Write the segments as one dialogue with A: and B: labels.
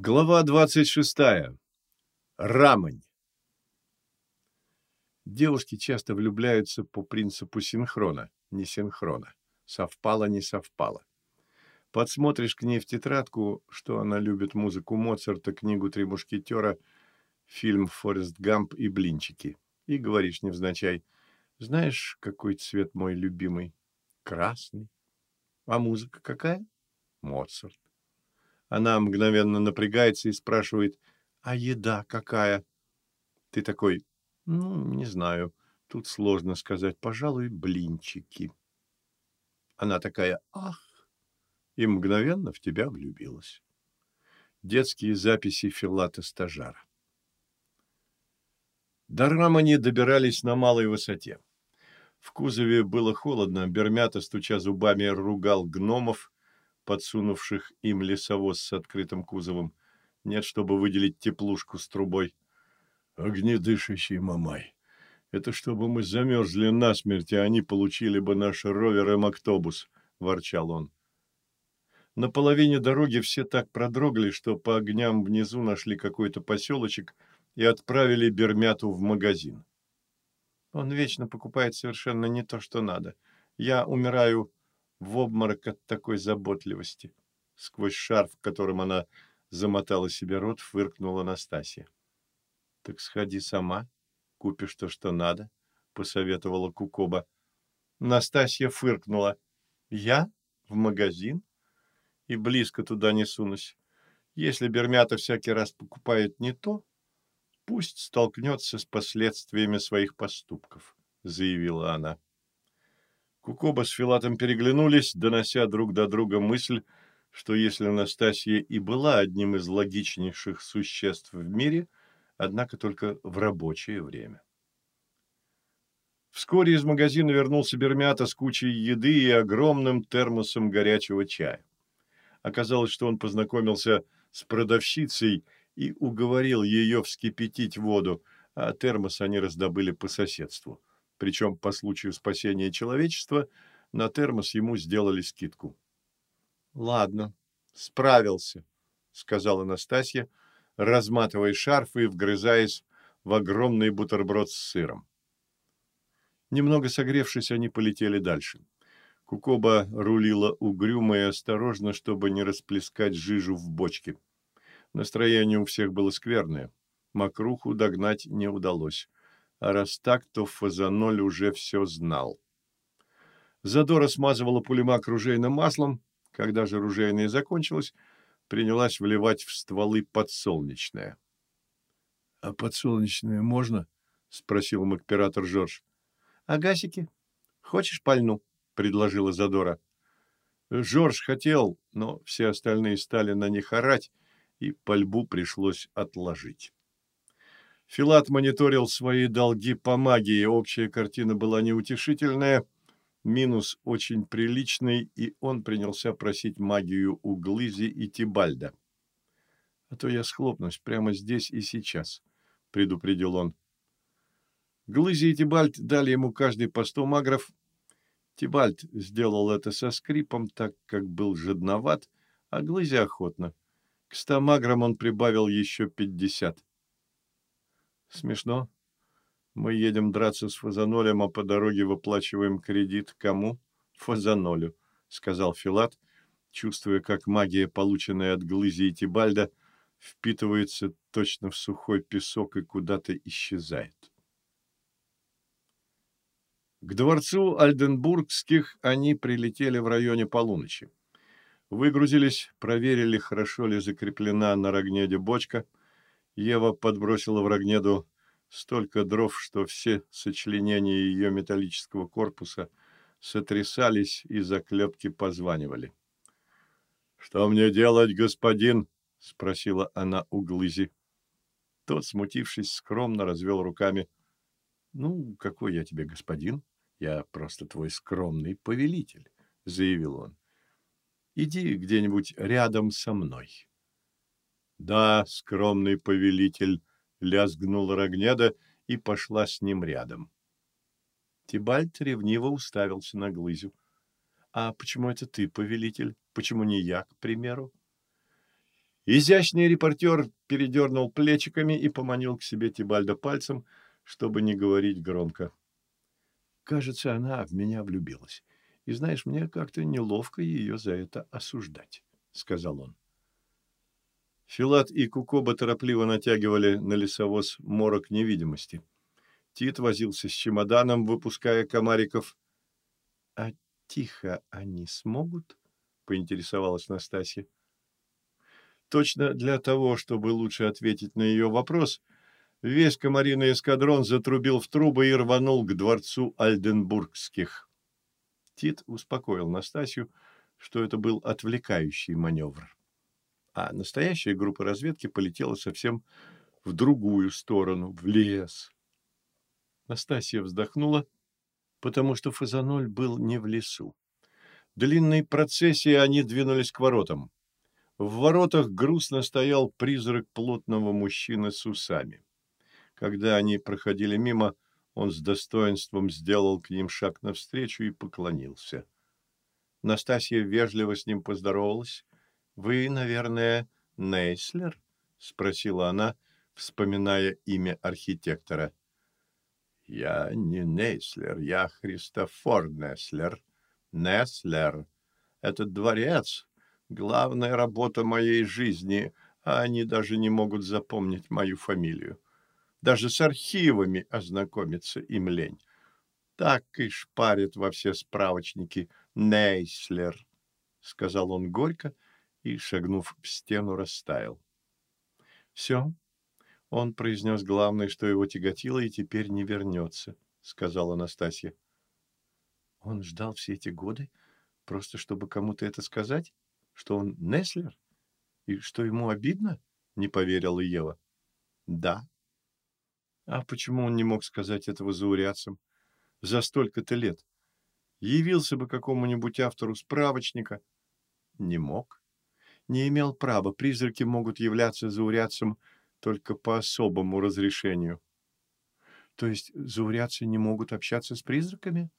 A: Глава двадцать шестая. Рамань. Девушки часто влюбляются по принципу синхрона, не синхрона. Совпало, не совпало. Подсмотришь к ней в тетрадку, что она любит музыку Моцарта, книгу «Три мушкетера», фильм «Форест Гамп» и «Блинчики». И говоришь невзначай, знаешь, какой цвет мой любимый? Красный. А музыка какая? Моцарт. Она мгновенно напрягается и спрашивает, а еда какая? Ты такой, ну, не знаю, тут сложно сказать, пожалуй, блинчики. Она такая, ах, и мгновенно в тебя влюбилась. Детские записи Филата-стажара. До Рамани добирались на малой высоте. В кузове было холодно, Бермята, стуча зубами, ругал гномов, подсунувших им лесовоз с открытым кузовом. Нет, чтобы выделить теплушку с трубой. Огнедышащий мамай. Это чтобы мы замерзли насмерть, а они получили бы наш ровер и мактобус, ворчал он. На половине дороги все так продрогли, что по огням внизу нашли какой-то поселочек и отправили Бермяту в магазин. Он вечно покупает совершенно не то, что надо. Я умираю в обморок от такой заботливости. Сквозь шарф, которым она замотала себе рот, фыркнула Настасья. — Так сходи сама, купишь то, что надо, — посоветовала Кукоба. Настасья фыркнула. — Я? В магазин? И близко туда не сунусь. Если Бермята всякий раз покупает не то, пусть столкнется с последствиями своих поступков, — заявила она. Кукоба с Филатом переглянулись, донося друг до друга мысль, что если Анастасия и была одним из логичнейших существ в мире, однако только в рабочее время. Вскоре из магазина вернулся Бермята с кучей еды и огромным термосом горячего чая. Оказалось, что он познакомился с продавщицей и уговорил ее вскипятить воду, а термос они раздобыли по соседству причем по случаю спасения человечества на термос ему сделали скидку. «Ладно, справился», — сказала Настасья, разматывая шарф и вгрызаясь в огромный бутерброд с сыром. Немного согревшись, они полетели дальше. Кукоба рулила угрюмо и осторожно, чтобы не расплескать жижу в бочке. Настроение у всех было скверное. Макруху догнать не удалось а раз так, то Фазаноль уже все знал. Задора смазывала пулемак ружейным маслом. Когда же ружейное закончилось, принялась вливать в стволы подсолнечное. — А подсолнечное можно? — спросил император Жорж. — А гасики? Хочешь пальну? — предложила Задора. Жорж хотел, но все остальные стали на них орать, и пальбу пришлось отложить. Филат мониторил свои долги по магии. Общая картина была неутешительная, минус очень приличный, и он принялся просить магию у Глызи и Тибальда. «А то я схлопнусь прямо здесь и сейчас», — предупредил он. Глызи и Тибальд дали ему каждый по сто магров. Тибальд сделал это со скрипом, так как был жадноват, а Глызи охотно. К ста маграм он прибавил еще пятьдесят. Смешно. Мы едем драться с Фазанолем, а по дороге выплачиваем кредит кому? Фазанолю, сказал Филат, чувствуя, как магия, полученная от Глызи и Тибальда, впитывается точно в сухой песок и куда-то исчезает. К дворцу Альденбургских они прилетели в районе полуночи. Выгрузились, проверили, хорошо ли закреплена на Рогнеде бочка – Ева подбросила в Рогнеду столько дров, что все сочленения ее металлического корпуса сотрясались и заклепки позванивали. — Что мне делать, господин? — спросила она у Глызи. Тот, смутившись, скромно развел руками. — Ну, какой я тебе господин? Я просто твой скромный повелитель, — заявил он. — Иди где-нибудь рядом со мной. Да, скромный повелитель, лязгнул Рогнеда и пошла с ним рядом. Тибальт ревниво уставился на Глызю. — А почему это ты, повелитель? Почему не я, к примеру? — Изящный репортер передернул плечиками и поманил к себе Тибальда пальцем, чтобы не говорить громко. Кажется, она в меня влюбилась. И знаешь, мне как-то неловко ее за это осуждать, — сказал он. Филат и Кукоба торопливо натягивали на лесовоз морок невидимости. Тит возился с чемоданом, выпуская комариков. — А тихо они смогут? — поинтересовалась Настасья. Точно для того, чтобы лучше ответить на ее вопрос, весь комариный эскадрон затрубил в трубы и рванул к дворцу Альденбургских. Тит успокоил Настасью, что это был отвлекающий маневр. А настоящая группа разведки полетела совсем в другую сторону, в лес. Настасья вздохнула, потому что Фазаноль был не в лесу. Длинной процессией они двинулись к воротам. В воротах грустно стоял призрак плотного мужчины с усами. Когда они проходили мимо, он с достоинством сделал к ним шаг навстречу и поклонился. Настасья вежливо с ним поздоровалась. «Вы, наверное, Нейслер?» — спросила она, вспоминая имя архитектора. «Я не Нейслер, я Христофор Неслер. Неслер. Этот дворец Главная работа моей жизни, а они даже не могут запомнить мою фамилию. Даже с архивами ознакомиться им лень. Так и шпарит во все справочники Нейслер, — сказал он горько и, шагнув в стену, растаял. — Все, — он произнес главное, что его тяготило, и теперь не вернется, — сказала Анастасия. — Он ждал все эти годы, просто чтобы кому-то это сказать? что он Неслер? И что ему обидно? Не поверила Ева. Да. А почему он не мог сказать этого заурядцам? За столько-то лет. Явился бы какому-нибудь автору справочника. Не мог. Не имел права. Призраки могут являться заурядцам только по особому разрешению. То есть заурядцы не могут общаться с призраками?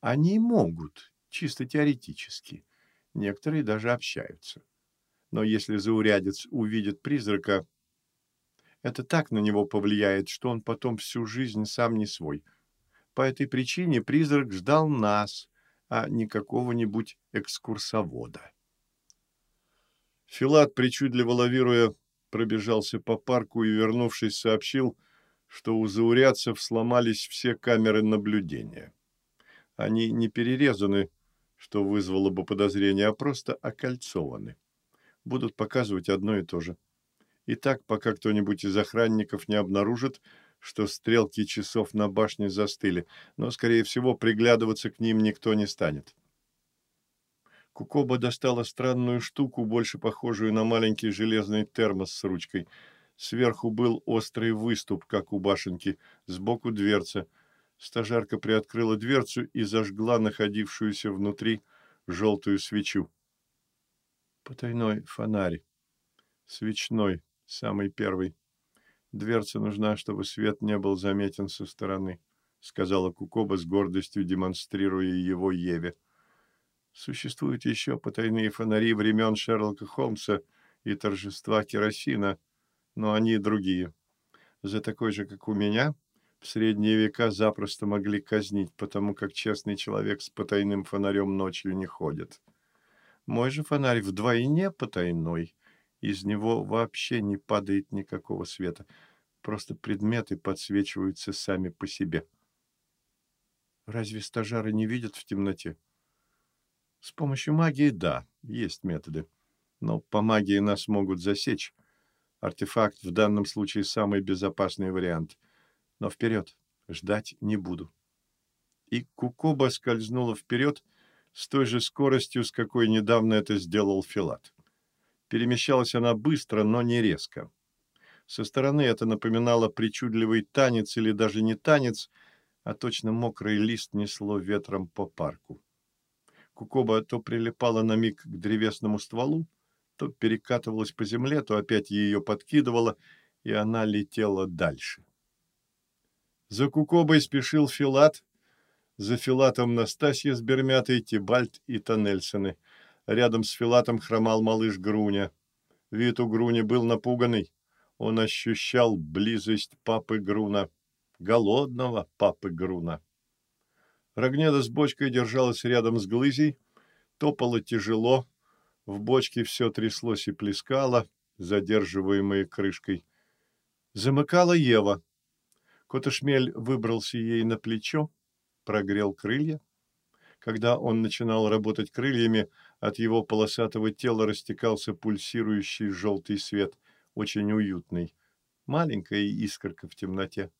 A: Они могут, чисто теоретически. Некоторые даже общаются. Но если заурядец увидит призрака, это так на него повлияет, что он потом всю жизнь сам не свой. По этой причине призрак ждал нас, а не какого-нибудь экскурсовода. Филат, причудливо лавируя, пробежался по парку и, вернувшись, сообщил, что у заурядцев сломались все камеры наблюдения. Они не перерезаны, что вызвало бы подозрение, а просто окольцованы. Будут показывать одно и то же. И так, пока кто-нибудь из охранников не обнаружит, что стрелки часов на башне застыли, но, скорее всего, приглядываться к ним никто не станет. Кукоба достала странную штуку, больше похожую на маленький железный термос с ручкой. Сверху был острый выступ, как у башенки, сбоку дверца — Стажарка приоткрыла дверцу и зажгла находившуюся внутри желтую свечу. Потайной фонарь. Свечной, самый первый. Дверца нужна, чтобы свет не был заметен со стороны, сказала Кукоба с гордостью, демонстрируя его Еве. Существуют еще потайные фонари времен Шерлока Холмса и торжества керосина, но они другие. За такой же, как у меня, в средние века запросто могли казнить, потому как честный человек с потайным фонарем ночью не ходит. Мой же фонарь вдвойне потайной. Из него вообще не падает никакого света. Просто предметы подсвечиваются сами по себе. Разве стажары не видят в темноте? С помощью магии, да, есть методы. Но по магии нас могут засечь. Артефакт в данном случае самый безопасный вариант. Но вперед, ждать не буду. И Кукоба скользнула вперед с той же скоростью, с какой недавно это сделал Филат. Перемещалась она быстро, но не резко. Со стороны это напоминало причудливый танец или даже не танец, а точно мокрый лист несло ветром по парку. Кукоба то прилипала на миг к древесному стволу, то перекатывалась по земле, то опять ее подкидывала, и она летела дальше. За Кукобой спешил Филат, за Филатом Настасья с Бермятой, Тибальт и Тоннельсоны. Рядом с Филатом хромал малыш Груня. Вид у Груни был напуганный. Он ощущал близость папы Груна, голодного папы Груна. Рогнеда с бочкой держалась рядом с Глызей, топала тяжело, в бочке все тряслось и плескало, задерживаемое крышкой. Замыкала Ева. Котошмель выбрался ей на плечо, прогрел крылья. Когда он начинал работать крыльями, от его полосатого тела растекался пульсирующий желтый свет, очень уютный. Маленькая искорка в темноте.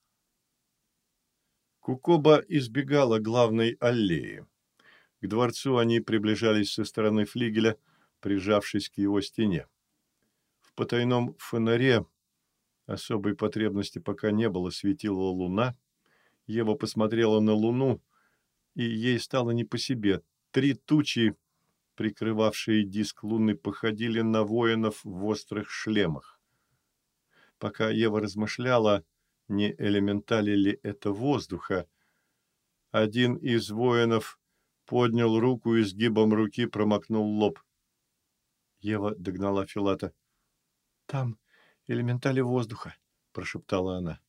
A: Кукоба избегала главной аллеи. К дворцу они приближались со стороны флигеля, прижавшись к его стене. В потайном фонаре особой потребности пока не было, светила луна. Ева посмотрела на луну, и ей стало не по себе. Три тучи, прикрывавшие диск луны, походили на воинов в острых шлемах. Пока Ева размышляла, не элементали ли это воздуха, один из воинов поднял руку и сгибом руки промокнул лоб. Ева догнала Филата. «Там элементали воздуха», — прошептала она.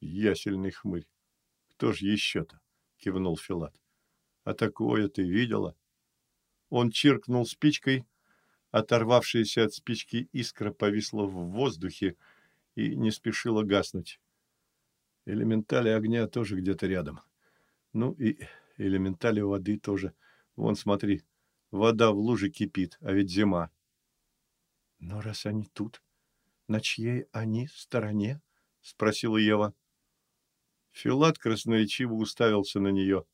A: «Ясельный хмырь. Кто ж еще-то?» — кивнул Филат. «А такое ты видела?» Он чиркнул спичкой, оторвавшаяся от спички искра повисла в воздухе и не спешила гаснуть. Элементали огня тоже где-то рядом. Ну и элементали воды тоже. Вон, смотри, вода в луже кипит, а ведь зима. Но раз они тут, на чьей они стороне? Спросила Ева. Филат красноречиво уставился на нее.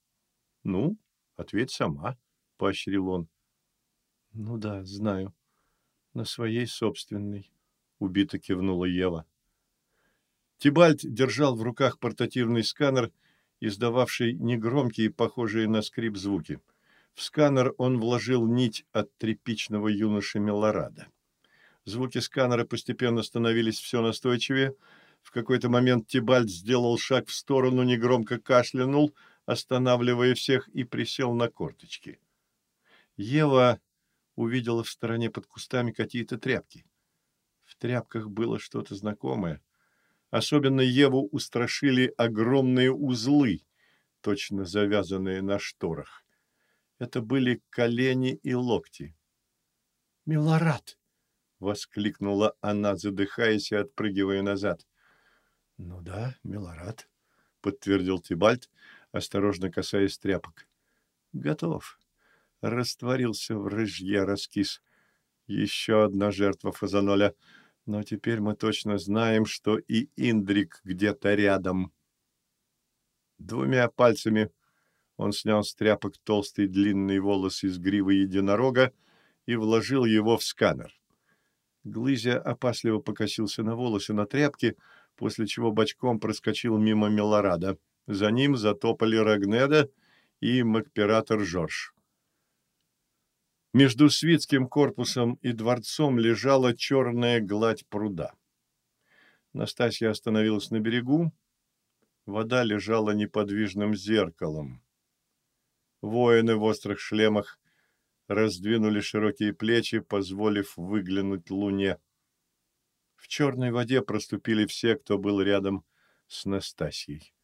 A: Ну, ответь сама, поощрил он. Ну да, знаю. На своей собственной, убито кивнула Ева. Тибальт держал в руках портативный сканер, издававший негромкие, похожие на скрип звуки. В сканер он вложил нить от тряпичного юноши Мелорада. Звуки сканера постепенно становились все настойчивее. В какой-то момент Тибальд сделал шаг в сторону, негромко кашлянул, останавливая всех, и присел на корточки. Ева увидела в стороне под кустами какие-то тряпки. В тряпках было что-то знакомое. Особенно Еву устрашили огромные узлы, точно завязанные на шторах. Это были колени и локти. «Милорад!» воскликнула она, задыхаясь и отпрыгивая назад. Ну да, Милорад, подтвердил Тибальт, осторожно касаясь тряпок. Готов. Растворился в рыжье, раскис. Еще одна жертва фазаноля. Но теперь мы точно знаем, что и Индрик где-то рядом. Двумя пальцами он снял с тряпок толстый длинный волос из гривы единорога и вложил его в сканер. Глызя опасливо покосился на волосы на тряпке, после чего бочком проскочил мимо Мелорада. За ним затопали Рагнеда и Макператор Жорж. Между свитским корпусом и дворцом лежала черная гладь пруда. Настасья остановилась на берегу. Вода лежала неподвижным зеркалом. Воины в острых шлемах раздвинули широкие плечи, позволив выглянуть луне. В черной воде проступили все, кто был рядом с Настасьей.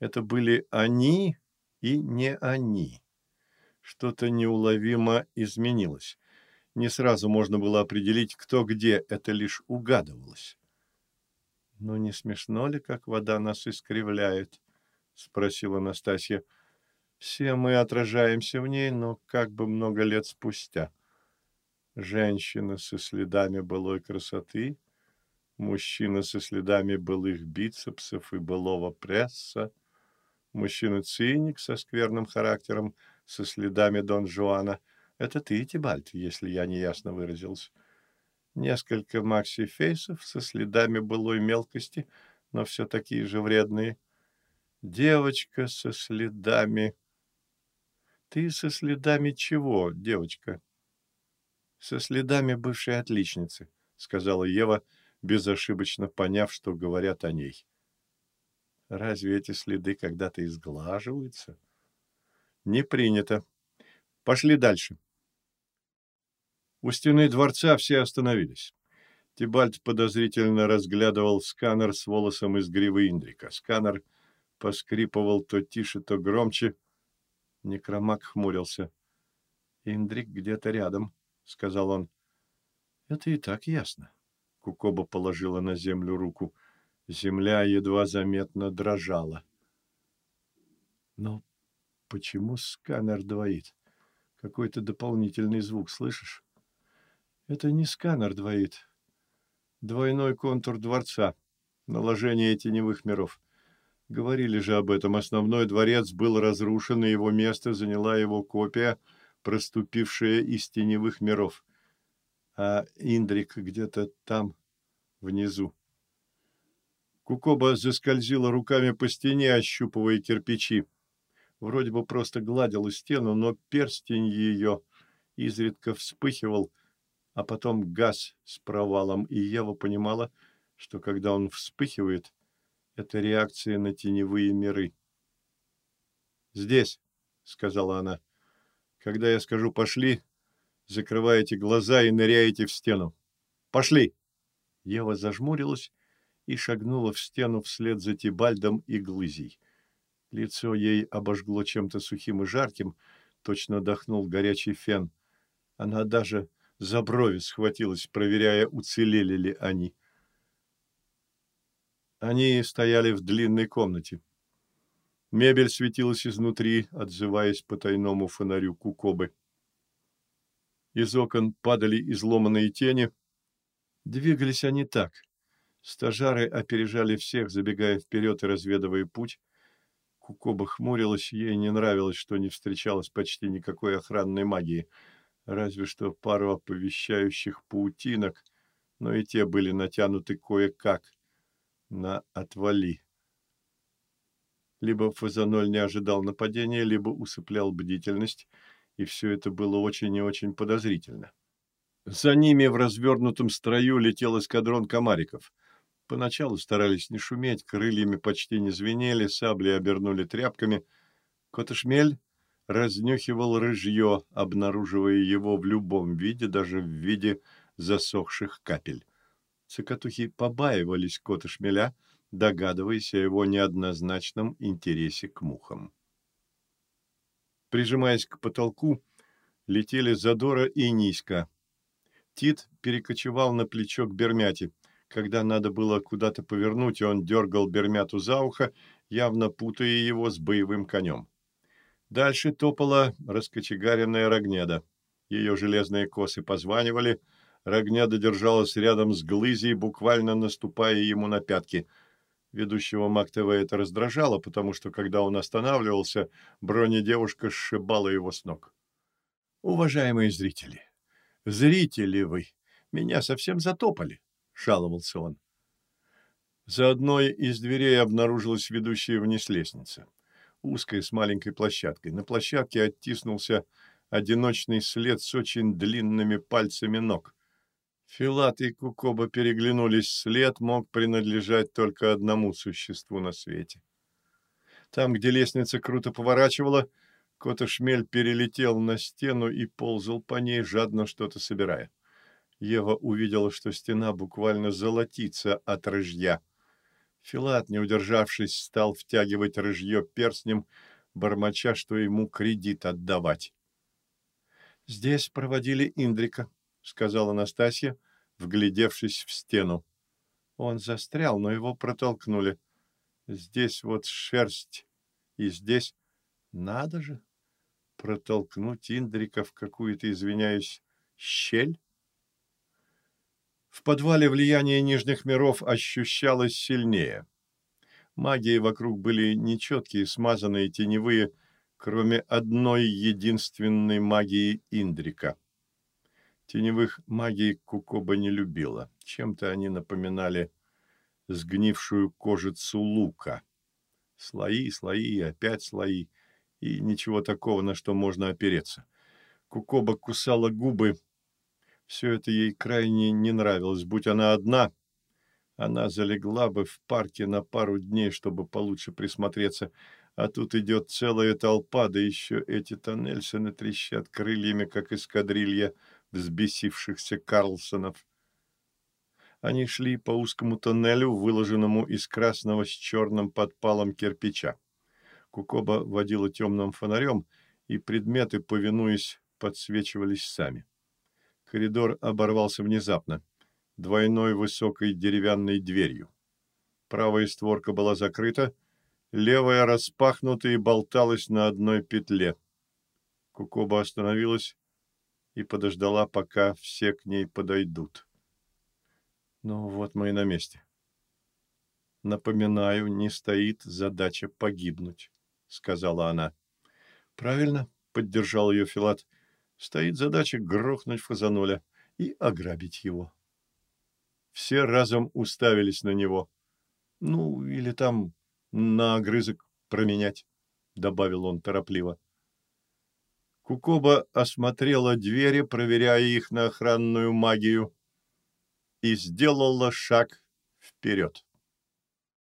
A: Это были они и не они. Что-то неуловимо изменилось. Не сразу можно было определить, кто где, это лишь угадывалось. «Ну, не смешно ли, как вода нас искривляет?» — спросила Настасья. Все мы отражаемся в ней, но как бы много лет спустя. Женщина со следами былой красоты, мужчина со следами былых бицепсов и былого пресса, мужчина-циник со скверным характером, со следами Дон Жуана. Это ты, Тибальт, если я неясно выразился. Несколько макси-фейсов со следами былой мелкости, но все такие же вредные. Девочка со следами ты со следами чего, девочка? Со следами бывшей отличницы, сказала Ева, безошибочно поняв, что говорят о ней. Разве эти следы когда-то изглаживаются? Не принято. Пошли дальше. У стены дворца все остановились. Тибальт подозрительно разглядывал сканер с волосом из гривы Индрика. Сканер поскрипывал то тише, то громче. Некромак хмурился. «Индрик где-то рядом», — сказал он. «Это и так ясно». Кукоба положила на землю руку. Земля едва заметно дрожала. «Но почему сканер двоит? Какой-то дополнительный звук, слышишь?» «Это не сканер двоит. Двойной контур дворца. Наложение теневых миров. Говорили же об этом. Основной дворец был разрушен, и его место заняла его копия, проступившая из теневых миров. А Индрик где-то там, внизу. Кукоба заскользила руками по стене, ощупывая кирпичи. Вроде бы просто гладила стену, но перстень ее изредка вспыхивал, а потом газ с провалом, и Ева понимала, что когда он вспыхивает, это реакция на теневые миры. «Здесь», — сказала она, — «когда я скажу «пошли», закрываете глаза и ныряете в стену. Пошли!» Ева зажмурилась и шагнула в стену вслед за Тибальдом и Глызей. Лицо ей обожгло чем-то сухим и жарким, точно дохнул горячий фен. Она даже за брови схватилась, проверяя, уцелели ли они. Они стояли в длинной комнате. Мебель светилась изнутри, отзываясь по тайному фонарю Кукобы. Из окон падали изломанные тени. Двигались они так. Стажары опережали всех, забегая вперед и разведывая путь. Кукоба хмурилась, ей не нравилось, что не встречалось почти никакой охранной магии — разве что пару оповещающих паутинок, но и те были натянуты кое-как на «отвали». Либо Фазаноль не ожидал нападения, либо усыплял бдительность, и все это было очень и очень подозрительно. За ними в развернутом строю летел эскадрон комариков. Поначалу старались не шуметь, крыльями почти не звенели, сабли обернули тряпками. Котошмель разнюхивал рыжье, обнаруживая его в любом виде, даже в виде засохших капель. Цикатухи побаивались кота шмеля, догадываясь о его неоднозначном интересе к мухам. Прижимаясь к потолку, летели Задора и Ниська. Тит перекочевал на плечо к Бермяти. Когда надо было куда-то повернуть, он дергал Бермяту за ухо, явно путая его с боевым конем. Дальше топала раскочегаренная Рогнеда. Ее железные косы позванивали. Рогнеда держалась рядом с Глызей, буквально наступая ему на пятки. Ведущего МАК-ТВ это раздражало, потому что, когда он останавливался, бронедевушка сшибала его с ног. «Уважаемые зрители, зрители вы, меня совсем затопали», — жаловался он. За одной из дверей обнаружилась ведущая вниз лестница узкая, с маленькой площадкой. На площадке оттиснулся одиночный след с очень длинными пальцами ног. Филат и Кукоба переглянулись. След мог принадлежать только одному существу на свете. Там, где лестница круто поворачивала, Котошмель перелетел на стену и ползал по ней, жадно что-то собирая. Ева увидела, что стена буквально золотится от рыжья — Филат, не удержавшись, стал втягивать рыжье перстнем, бормоча, что ему кредит отдавать. «Здесь проводили Индрика», — сказала Настасья, вглядевшись в стену. Он застрял, но его протолкнули. Здесь вот шерсть, и здесь... Надо же протолкнуть Индрика в какую-то, извиняюсь, щель. В подвале влияние нижних миров ощущалось сильнее. Магии вокруг были нечеткие, смазанные, теневые, кроме одной единственной магии Индрика. Теневых магий Кукоба не любила. Чем-то они напоминали сгнившую кожицу лука. Слои, слои, опять слои, и ничего такого, на что можно опереться. Кукоба кусала губы, все это ей крайне не нравилось. Будь она одна, она залегла бы в парке на пару дней, чтобы получше присмотреться. А тут идет целая толпа, да еще эти тоннельсоны трещат крыльями, как эскадрилья взбесившихся Карлсонов. Они шли по узкому тоннелю, выложенному из красного с черным подпалом кирпича. Кукоба водила темным фонарем, и предметы, повинуясь, подсвечивались сами. Коридор оборвался внезапно, двойной высокой деревянной дверью. Правая створка была закрыта, левая распахнута и болталась на одной петле. Кукоба остановилась и подождала, пока все к ней подойдут. Ну вот мы и на месте. Напоминаю, не стоит задача погибнуть, сказала она. Правильно, поддержал ее Филат. Стоит задача грохнуть Фазаноля и ограбить его. Все разом уставились на него. Ну, или там на огрызок променять, добавил он торопливо. Кукоба осмотрела двери, проверяя их на охранную магию и сделала шаг вперед.